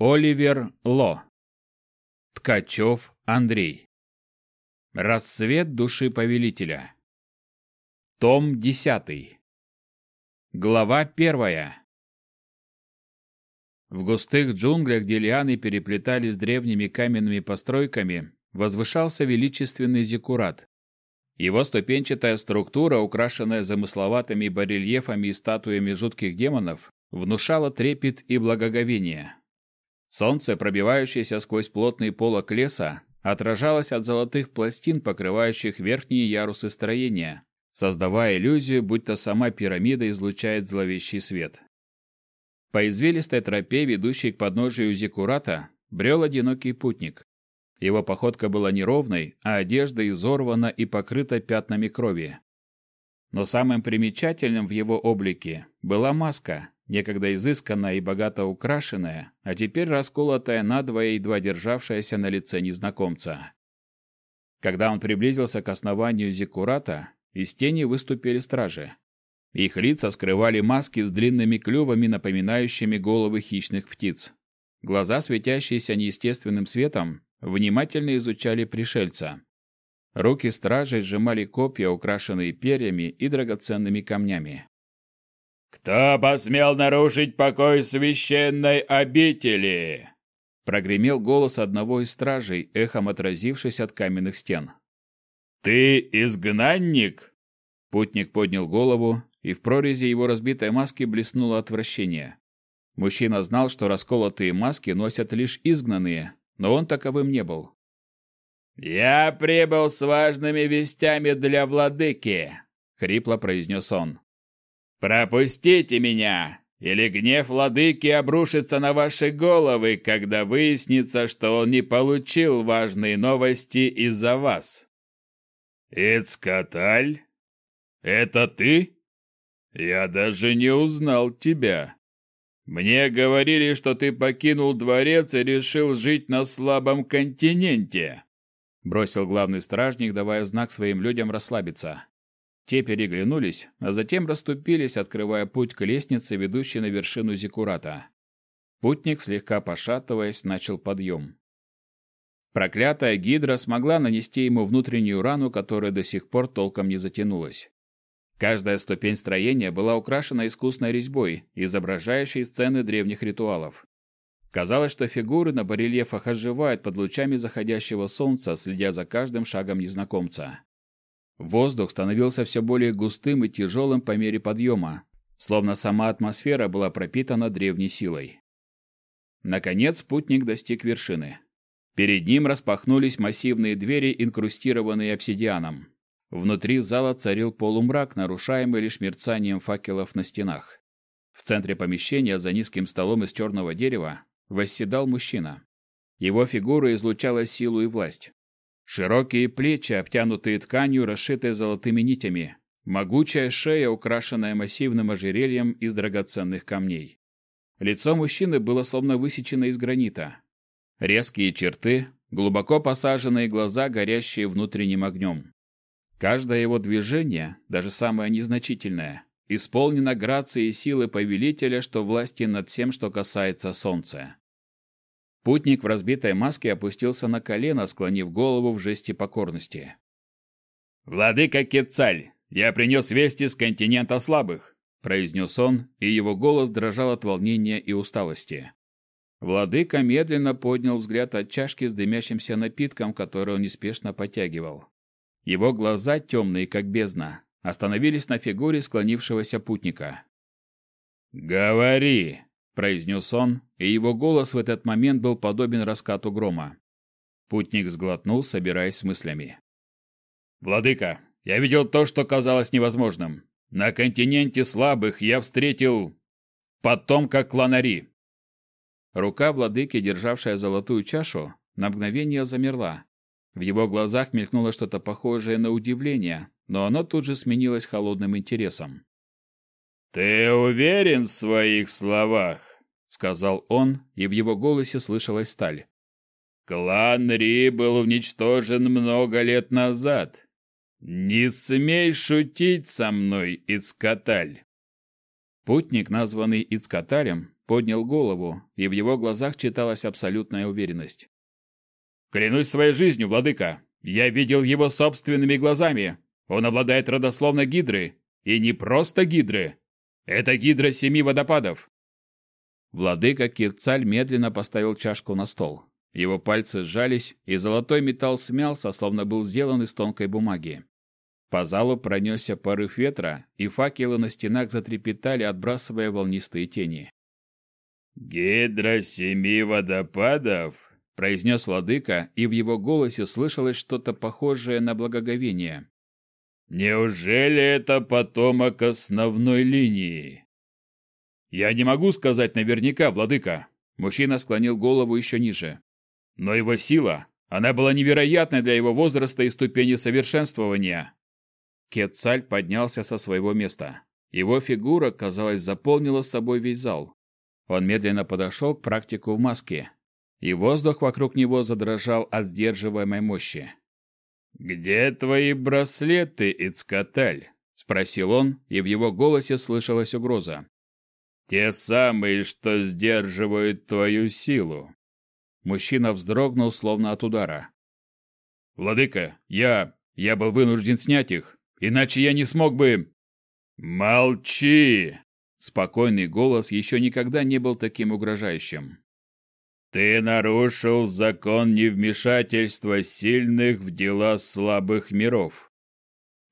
Оливер Ло. Ткачев Андрей. Рассвет души повелителя. Том 10. Глава 1. В густых джунглях, где лианы переплетались древними каменными постройками, возвышался величественный зиккурат. Его ступенчатая структура, украшенная замысловатыми барельефами и статуями жутких демонов, внушала трепет и благоговение. Солнце, пробивающееся сквозь плотный полог леса, отражалось от золотых пластин, покрывающих верхние ярусы строения, создавая иллюзию, будто сама пирамида излучает зловещий свет. По извилистой тропе, ведущей к подножию Зиккурата, брел одинокий путник. Его походка была неровной, а одежда изорвана и покрыта пятнами крови. Но самым примечательным в его облике была маска, некогда изысканная и богато украшенная, а теперь расколотая надвое едва державшаяся на лице незнакомца. Когда он приблизился к основанию Зиккурата, из тени выступили стражи. Их лица скрывали маски с длинными клювами, напоминающими головы хищных птиц. Глаза, светящиеся неестественным светом, внимательно изучали пришельца. Руки стражей сжимали копья, украшенные перьями и драгоценными камнями. «Кто посмел нарушить покой священной обители?» Прогремел голос одного из стражей, эхом отразившись от каменных стен. «Ты изгнанник?» Путник поднял голову, и в прорези его разбитой маски блеснуло отвращение. Мужчина знал, что расколотые маски носят лишь изгнанные, но он таковым не был. «Я прибыл с важными вестями для владыки», — хрипло произнес он. «Пропустите меня, или гнев владыки обрушится на ваши головы, когда выяснится, что он не получил важные новости из-за вас». «Эцкаталь? Это ты?» Я даже не узнал тебя. Мне говорили, что ты покинул дворец и решил жить на слабом континенте. Бросил главный стражник, давая знак своим людям расслабиться. Те переглянулись, а затем расступились, открывая путь к лестнице, ведущей на вершину Зикурата. Путник, слегка пошатываясь, начал подъем. Проклятая гидра смогла нанести ему внутреннюю рану, которая до сих пор толком не затянулась. Каждая ступень строения была украшена искусной резьбой, изображающей сцены древних ритуалов. Казалось, что фигуры на барельефах оживают под лучами заходящего солнца, следя за каждым шагом незнакомца. Воздух становился все более густым и тяжелым по мере подъема, словно сама атмосфера была пропитана древней силой. Наконец спутник достиг вершины. Перед ним распахнулись массивные двери, инкрустированные обсидианом. Внутри зала царил полумрак, нарушаемый лишь мерцанием факелов на стенах. В центре помещения за низким столом из черного дерева восседал мужчина. Его фигура излучала силу и власть. Широкие плечи, обтянутые тканью, расшитые золотыми нитями, могучая шея, украшенная массивным ожерельем из драгоценных камней. Лицо мужчины было словно высечено из гранита. Резкие черты, глубоко посаженные глаза, горящие внутренним огнем. Каждое его движение, даже самое незначительное, исполнено грацией силы повелителя, что власти над всем, что касается солнца. Путник в разбитой маске опустился на колено, склонив голову в жесте покорности. «Владыка Кетцаль, я принес вести с континента слабых», произнес он, и его голос дрожал от волнения и усталости. Владыка медленно поднял взгляд от чашки с дымящимся напитком, который он неспешно потягивал. Его глаза, темные как бездна, остановились на фигуре склонившегося путника. «Говори!» – произнес он, и его голос в этот момент был подобен раскату грома. Путник сглотнул, собираясь с мыслями. «Владыка, я видел то, что казалось невозможным. На континенте слабых я встретил потомка кланари». Рука владыки, державшая золотую чашу, на мгновение замерла, в его глазах мелькнуло что-то похожее на удивление, но оно тут же сменилось холодным интересом. «Ты уверен в своих словах?» — сказал он, и в его голосе слышалась сталь. «Клан Ри был уничтожен много лет назад. Не смей шутить со мной, Ицкаталь!» Путник, названный Ицкаталем, поднял голову, и в его глазах читалась абсолютная уверенность. «Клянусь своей жизнью, владыка! Я видел его собственными глазами! Он обладает родословной гидры! И не просто гидры! Это гидра семи водопадов!» Владыка Кирцаль медленно поставил чашку на стол. Его пальцы сжались, и золотой металл смялся, словно был сделан из тонкой бумаги. По залу пронесся порыв ветра, и факелы на стенах затрепетали, отбрасывая волнистые тени. «Гидра семи водопадов?» — произнес владыка, и в его голосе слышалось что-то похожее на благоговение. «Неужели это потомок основной линии?» «Я не могу сказать наверняка, владыка», — мужчина склонил голову еще ниже. «Но его сила, она была невероятной для его возраста и ступени совершенствования. Кетцаль поднялся со своего места. Его фигура, казалось, заполнила собой весь зал. Он медленно подошел к практику в маске, и воздух вокруг него задрожал от сдерживаемой мощи. «Где твои браслеты, Ицкаталь?» — спросил он, и в его голосе слышалась угроза. «Те самые, что сдерживают твою силу». Мужчина вздрогнул, словно от удара. «Владыка, я... я был вынужден снять их. Иначе я не смог бы...» «Молчи!» Спокойный голос еще никогда не был таким угрожающим. «Ты нарушил закон невмешательства сильных в дела слабых миров.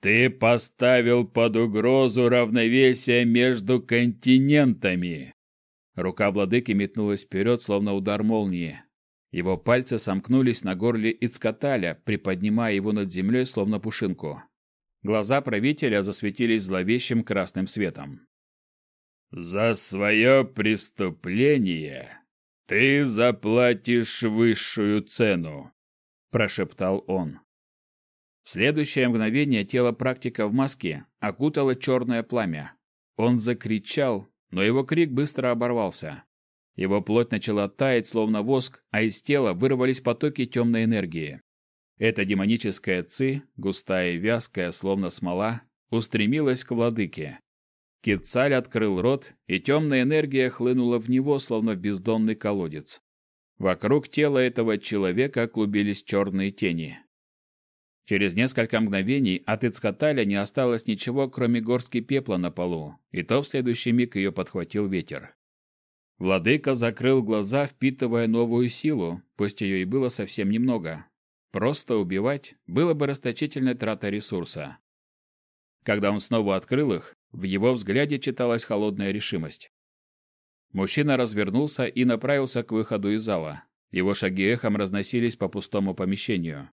Ты поставил под угрозу равновесие между континентами». Рука владыки метнулась вперед, словно удар молнии. Его пальцы сомкнулись на горле Ицкаталя, приподнимая его над землей, словно пушинку. Глаза правителя засветились зловещим красным светом. «За свое преступление ты заплатишь высшую цену», – прошептал он. В следующее мгновение тело практика в маске окутало черное пламя. Он закричал, но его крик быстро оборвался. Его плоть начала таять, словно воск, а из тела вырвались потоки темной энергии. Эта демоническая ци, густая и вязкая, словно смола, устремилась к владыке. Кицаль открыл рот, и темная энергия хлынула в него, словно в бездонный колодец. Вокруг тела этого человека клубились черные тени. Через несколько мгновений от Ицкаталя не осталось ничего, кроме горстки пепла на полу, и то в следующий миг ее подхватил ветер. Владыка закрыл глаза, впитывая новую силу, пусть ее и было совсем немного, Просто убивать было бы расточительной тратой ресурса. Когда он снова открыл их, в его взгляде читалась холодная решимость. Мужчина развернулся и направился к выходу из зала. Его шаги эхом разносились по пустому помещению.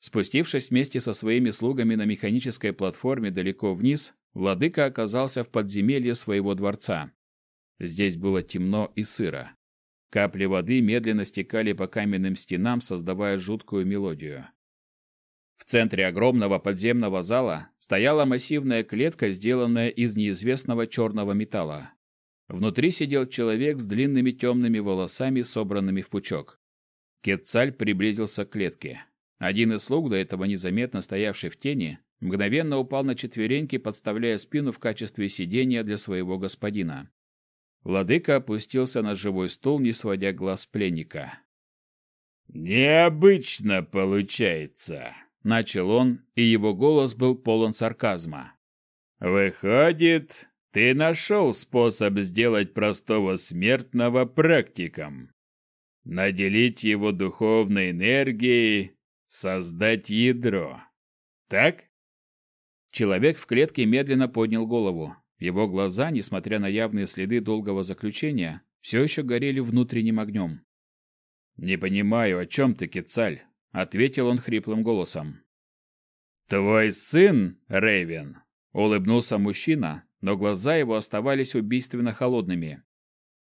Спустившись вместе со своими слугами на механической платформе далеко вниз, владыка оказался в подземелье своего дворца. Здесь было темно и сыро. Капли воды медленно стекали по каменным стенам, создавая жуткую мелодию. В центре огромного подземного зала стояла массивная клетка, сделанная из неизвестного черного металла. Внутри сидел человек с длинными темными волосами, собранными в пучок. Кетцаль приблизился к клетке. Один из слуг, до этого незаметно стоявший в тени, мгновенно упал на четвереньки, подставляя спину в качестве сидения для своего господина. Владыка опустился на живой стул, не сводя глаз пленника. «Необычно получается», — начал он, и его голос был полон сарказма. «Выходит, ты нашел способ сделать простого смертного практиком. Наделить его духовной энергией, создать ядро. Так?» Человек в клетке медленно поднял голову. Его глаза, несмотря на явные следы долгого заключения, все еще горели внутренним огнем. «Не понимаю, о чем ты, Кецаль?» — ответил он хриплым голосом. «Твой сын, Рейвен?» — улыбнулся мужчина, но глаза его оставались убийственно холодными.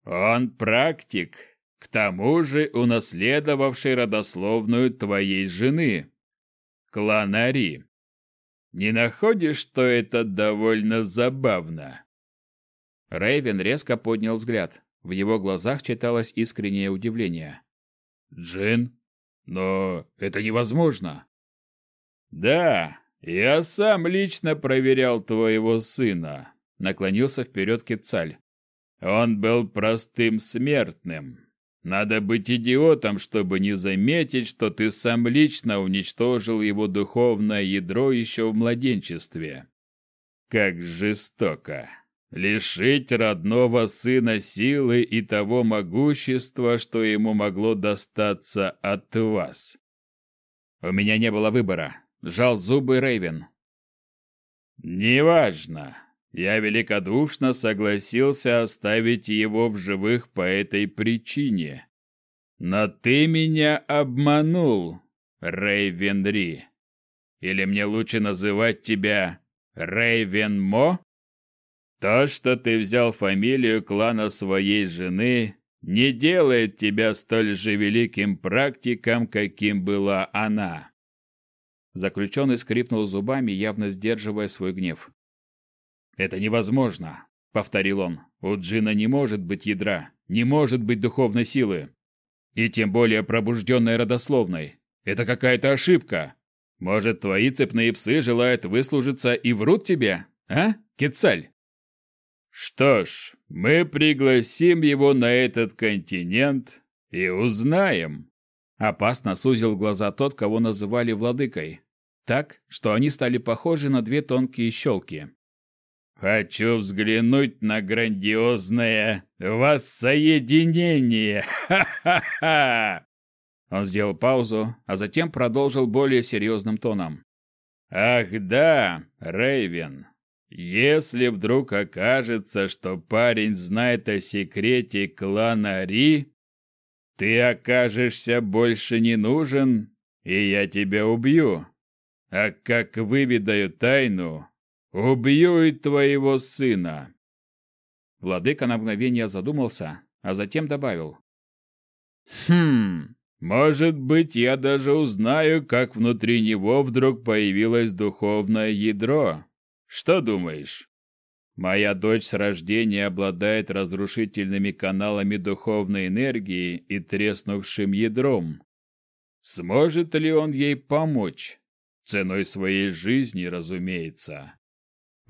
«Он практик, к тому же унаследовавший родословную твоей жены, Кланари. Не находишь, что это довольно забавно?» Рейвен резко поднял взгляд. В его глазах читалось искреннее удивление. «Джин? Но это невозможно!» «Да, я сам лично проверял твоего сына», — наклонился вперед Кецаль. Он был простым смертным. Надо быть идиотом, чтобы не заметить, что ты сам лично уничтожил его духовное ядро еще в младенчестве. Как жестоко. Лишить родного сына силы и того могущества, что ему могло достаться от вас. У меня не было выбора. Жал зубы Рейвен. Неважно. Я великодушно согласился оставить его в живых по этой причине. Но ты меня обманул, Рейвенри. Или мне лучше называть тебя Рейвенмо? То, что ты взял фамилию клана своей жены, не делает тебя столь же великим практиком, каким была она. Заключенный скрипнул зубами, явно сдерживая свой гнев. «Это невозможно», — повторил он. «У Джина не может быть ядра, не может быть духовной силы. И тем более пробужденной родословной. Это какая-то ошибка. Может, твои цепные псы желают выслужиться и врут тебе, а, Кецаль?» Что ж, мы пригласим его на этот континент и узнаем. Опасно сузил глаза тот, кого называли владыкой, так, что они стали похожи на две тонкие щелки. Хочу взглянуть на грандиозное воссоединение. Ха-ха-ха. Он сделал паузу, а затем продолжил более серьезным тоном. Ах да, Рейвен, если вдруг окажется, что парень знает о секрете клана Ри, ты окажешься больше не нужен, и я тебя убью. А как выведаю тайну, убью и твоего сына. Владыка на мгновение задумался, а затем добавил: Хм, может быть, я даже узнаю, как внутри него вдруг появилось духовное ядро. Что думаешь? Моя дочь с рождения обладает разрушительными каналами духовной энергии и треснувшим ядром. Сможет ли он ей помочь? Ценой своей жизни, разумеется.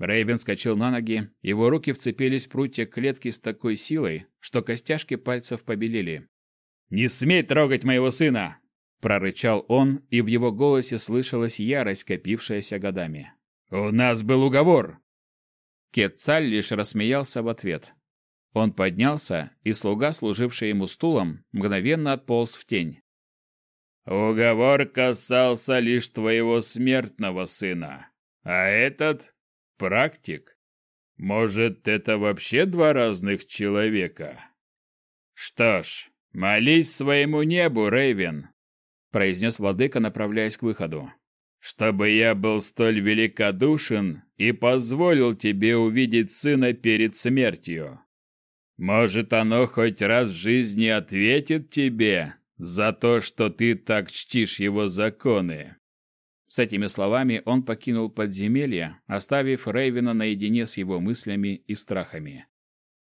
Рейвен скачал на ноги, его руки вцепились в прутья клетки с такой силой, что костяшки пальцев побелели. «Не смей трогать моего сына!» – прорычал он, и в его голосе слышалась ярость, копившаяся годами. «У нас был уговор!» Кетцаль лишь рассмеялся в ответ. Он поднялся, и слуга, служивший ему стулом, мгновенно отполз в тень. «Уговор касался лишь твоего смертного сына, а этот — практик. Может, это вообще два разных человека?» «Что ж, молись своему небу, Рейвен», — произнес владыка, направляясь к выходу чтобы я был столь великодушен и позволил тебе увидеть сына перед смертью. Может, оно хоть раз в жизни ответит тебе за то, что ты так чтишь его законы». С этими словами он покинул подземелье, оставив Рейвена наедине с его мыслями и страхами.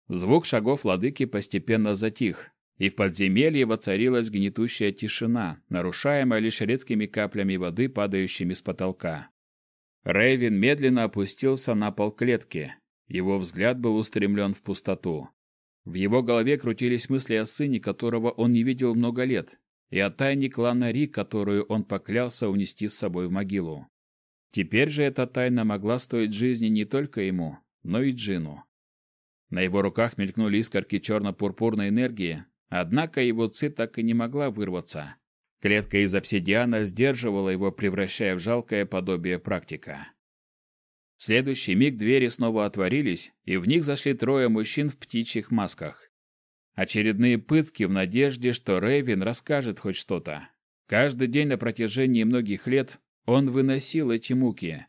Звук шагов владыки постепенно затих, и в подземелье воцарилась гнетущая тишина, нарушаемая лишь редкими каплями воды, падающими с потолка. Рейвен медленно опустился на пол клетки. Его взгляд был устремлен в пустоту. В его голове крутились мысли о сыне, которого он не видел много лет, и о тайне клана Ри, которую он поклялся унести с собой в могилу. Теперь же эта тайна могла стоить жизни не только ему, но и Джину. На его руках мелькнули искорки черно-пурпурной энергии, Однако его ци так и не могла вырваться. Клетка из обсидиана сдерживала его, превращая в жалкое подобие практика. В следующий миг двери снова отворились, и в них зашли трое мужчин в птичьих масках. Очередные пытки в надежде, что Рейвен расскажет хоть что-то. Каждый день на протяжении многих лет он выносил эти муки.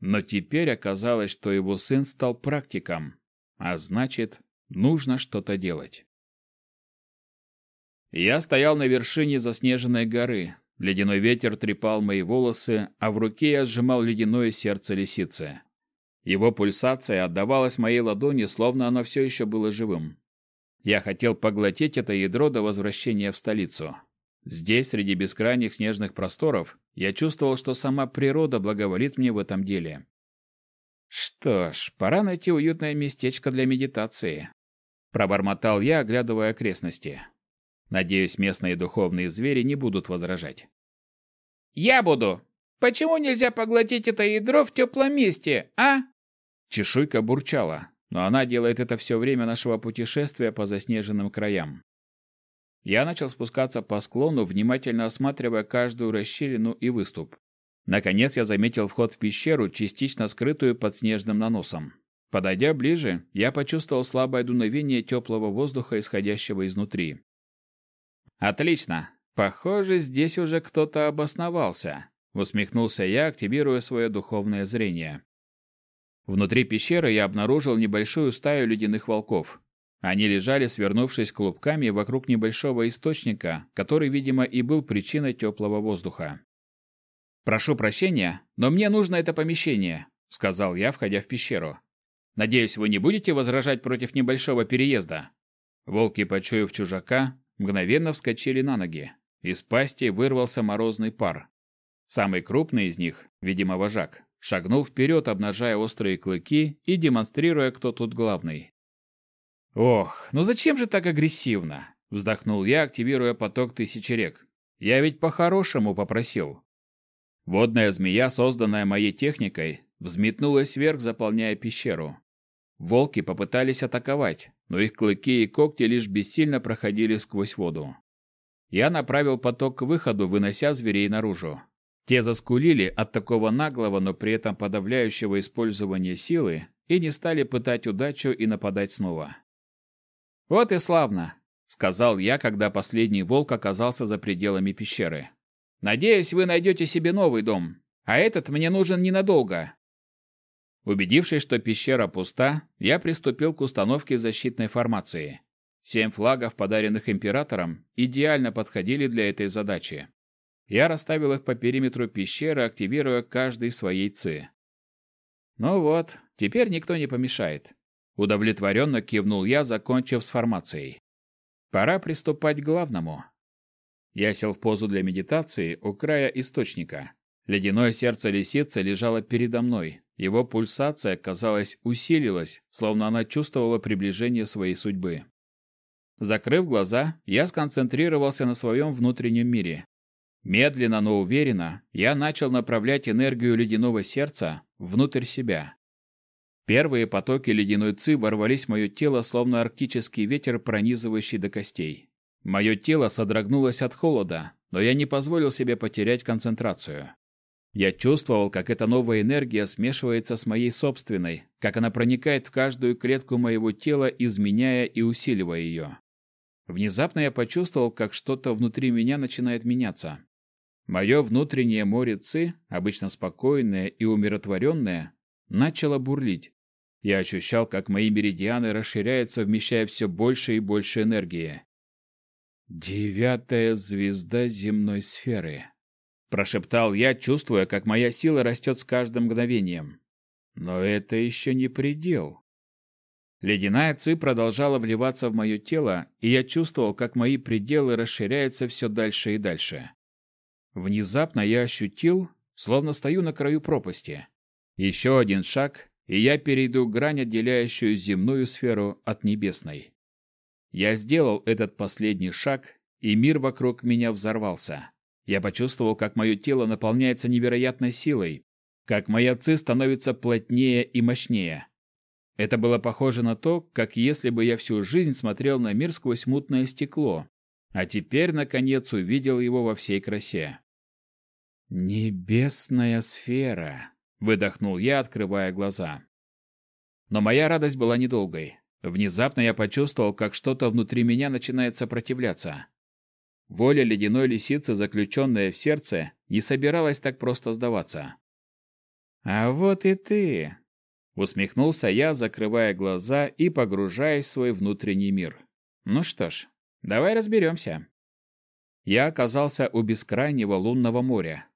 Но теперь оказалось, что его сын стал практиком, а значит, нужно что-то делать. Я стоял на вершине заснеженной горы. Ледяной ветер трепал мои волосы, а в руке я сжимал ледяное сердце лисицы. Его пульсация отдавалась моей ладони, словно оно все еще было живым. Я хотел поглотить это ядро до возвращения в столицу. Здесь, среди бескрайних снежных просторов, я чувствовал, что сама природа благоволит мне в этом деле. Что ж, пора найти уютное местечко для медитации. Пробормотал я, оглядывая окрестности. Надеюсь, местные духовные звери не будут возражать. «Я буду! Почему нельзя поглотить это ядро в теплом месте, а?» Чешуйка бурчала, но она делает это все время нашего путешествия по заснеженным краям. Я начал спускаться по склону, внимательно осматривая каждую расщелину и выступ. Наконец я заметил вход в пещеру, частично скрытую под снежным наносом. Подойдя ближе, я почувствовал слабое дуновение теплого воздуха, исходящего изнутри. «Отлично! Похоже, здесь уже кто-то обосновался», — усмехнулся я, активируя свое духовное зрение. Внутри пещеры я обнаружил небольшую стаю ледяных волков. Они лежали, свернувшись клубками вокруг небольшого источника, который, видимо, и был причиной теплого воздуха. «Прошу прощения, но мне нужно это помещение», — сказал я, входя в пещеру. «Надеюсь, вы не будете возражать против небольшого переезда?» Волки, почуяв чужака, мгновенно вскочили на ноги. Из пасти вырвался морозный пар. Самый крупный из них, видимо, вожак, шагнул вперед, обнажая острые клыки и демонстрируя, кто тут главный. «Ох, ну зачем же так агрессивно?» — вздохнул я, активируя поток тысячи рек. «Я ведь по-хорошему попросил». Водная змея, созданная моей техникой, взметнулась вверх, заполняя пещеру. Волки попытались атаковать, но их клыки и когти лишь бессильно проходили сквозь воду. Я направил поток к выходу, вынося зверей наружу. Те заскулили от такого наглого, но при этом подавляющего использования силы и не стали пытать удачу и нападать снова. «Вот и славно», — сказал я, когда последний волк оказался за пределами пещеры. Надеюсь, вы найдете себе новый дом, а этот мне нужен ненадолго. Убедившись, что пещера пуста, я приступил к установке защитной формации. Семь флагов, подаренных императором, идеально подходили для этой задачи. Я расставил их по периметру пещеры, активируя каждый своей ци. Ну вот, теперь никто не помешает. Удовлетворенно кивнул я, закончив с формацией. Пора приступать к главному. Я сел в позу для медитации у края источника. Ледяное сердце лисицы лежало передо мной. Его пульсация, казалось, усилилась, словно она чувствовала приближение своей судьбы. Закрыв глаза, я сконцентрировался на своем внутреннем мире. Медленно, но уверенно я начал направлять энергию ледяного сердца внутрь себя. Первые потоки ледяной ци ворвались в мое тело, словно арктический ветер, пронизывающий до костей. Мое тело содрогнулось от холода, но я не позволил себе потерять концентрацию. Я чувствовал, как эта новая энергия смешивается с моей собственной, как она проникает в каждую клетку моего тела, изменяя и усиливая ее. Внезапно я почувствовал, как что-то внутри меня начинает меняться. Мое внутреннее море ци, обычно спокойное и умиротворенное, начало бурлить. Я ощущал, как мои меридианы расширяются, вмещая все больше и больше энергии. «Девятая звезда земной сферы», — прошептал я, чувствуя, как моя сила растет с каждым мгновением. Но это еще не предел. Ледяная ци продолжала вливаться в мое тело, и я чувствовал, как мои пределы расширяются все дальше и дальше. Внезапно я ощутил, словно стою на краю пропасти. Еще один шаг, и я перейду грань, отделяющую земную сферу от небесной. Я сделал этот последний шаг, и мир вокруг меня взорвался. Я почувствовал, как мое тело наполняется невероятной силой, как моя ци становится плотнее и мощнее. Это было похоже на то, как если бы я всю жизнь смотрел на мир сквозь мутное стекло, а теперь, наконец, увидел его во всей красе. «Небесная сфера», — выдохнул я, открывая глаза. Но моя радость была недолгой. Внезапно я почувствовал, как что-то внутри меня начинает сопротивляться. Воля ледяной лисицы, заключенная в сердце, не собиралась так просто сдаваться. «А вот и ты!» — усмехнулся я, закрывая глаза и погружаясь в свой внутренний мир. «Ну что ж, давай разберемся». Я оказался у бескрайнего лунного моря.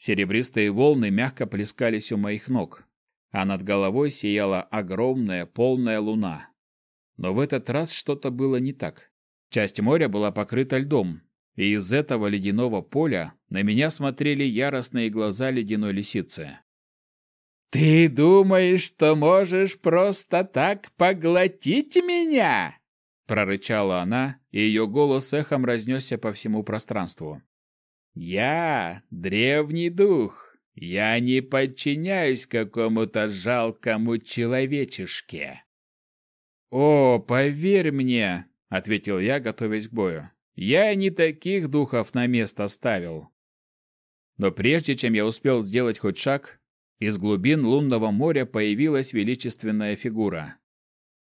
Серебристые волны мягко плескались у моих ног, а над головой сияла огромная полная луна. Но в этот раз что-то было не так. Часть моря была покрыта льдом, и из этого ледяного поля на меня смотрели яростные глаза ледяной лисицы. «Ты думаешь, что можешь просто так поглотить меня?» прорычала она, и ее голос эхом разнесся по всему пространству. Я древний дух. Я не подчиняюсь какому-то жалкому человечешке. О, поверь мне, ответил я, готовясь к бою. Я не таких духов на место ставил. Но прежде чем я успел сделать хоть шаг, из глубин лунного моря появилась величественная фигура.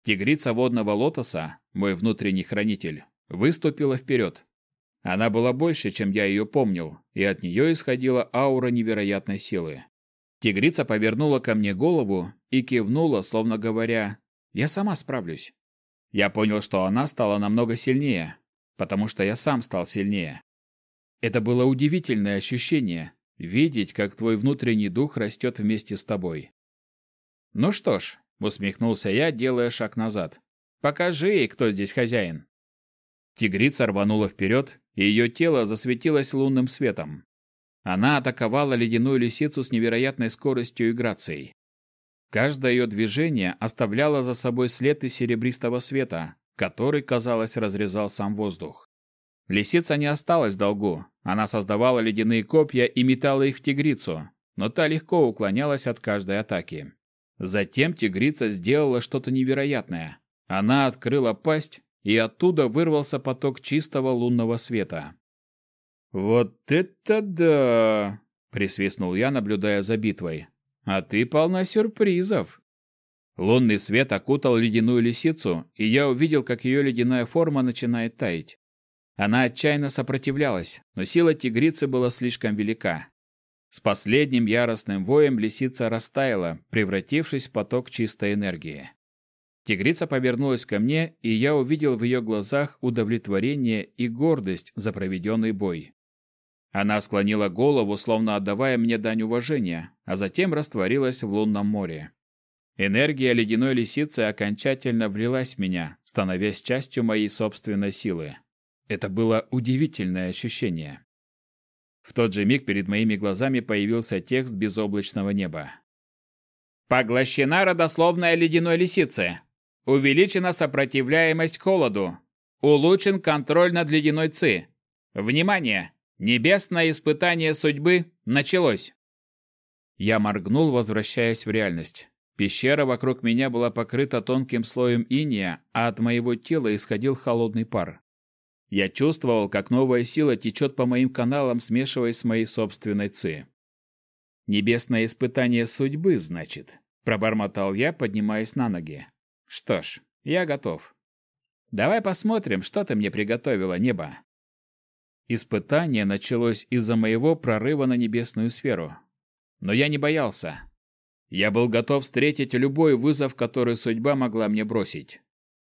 Тигрица водного лотоса, мой внутренний хранитель, выступила вперед. Она была больше, чем я ее помнил, и от нее исходила аура невероятной силы. Тигрица повернула ко мне голову и кивнула, словно говоря, «Я сама справлюсь». Я понял, что она стала намного сильнее, потому что я сам стал сильнее. Это было удивительное ощущение — видеть, как твой внутренний дух растет вместе с тобой. «Ну что ж», — усмехнулся я, делая шаг назад, — «покажи ей, кто здесь хозяин». Тигрица рванула вперед, и ее тело засветилось лунным светом. Она атаковала ледяную лисицу с невероятной скоростью и грацией. Каждое ее движение оставляло за собой след из серебристого света, который, казалось, разрезал сам воздух. Лисица не осталась в долгу. Она создавала ледяные копья и метала их в тигрицу, но та легко уклонялась от каждой атаки. Затем тигрица сделала что-то невероятное. Она открыла пасть и оттуда вырвался поток чистого лунного света. «Вот это да!» — присвистнул я, наблюдая за битвой. «А ты полна сюрпризов!» Лунный свет окутал ледяную лисицу, и я увидел, как ее ледяная форма начинает таять. Она отчаянно сопротивлялась, но сила тигрицы была слишком велика. С последним яростным воем лисица растаяла, превратившись в поток чистой энергии. Тигрица повернулась ко мне, и я увидел в ее глазах удовлетворение и гордость за проведенный бой. Она склонила голову, словно отдавая мне дань уважения, а затем растворилась в лунном море. Энергия ледяной лисицы окончательно влилась в меня, становясь частью моей собственной силы. Это было удивительное ощущение. В тот же миг перед моими глазами появился текст безоблачного неба. «Поглощена родословная ледяной лисицы. Увеличена сопротивляемость холоду. Улучшен контроль над ледяной ци. Внимание! Небесное испытание судьбы началось. Я моргнул, возвращаясь в реальность. Пещера вокруг меня была покрыта тонким слоем иния, а от моего тела исходил холодный пар. Я чувствовал, как новая сила течет по моим каналам, смешиваясь с моей собственной ци. Небесное испытание судьбы, значит, пробормотал я, поднимаясь на ноги. Что ж, я готов. Давай посмотрим, что ты мне приготовила, небо. Испытание началось из-за моего прорыва на небесную сферу. Но я не боялся. Я был готов встретить любой вызов, который судьба могла мне бросить.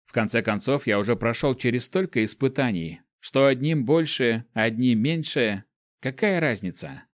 В конце концов, я уже прошел через столько испытаний, что одним больше, одним меньше, какая разница?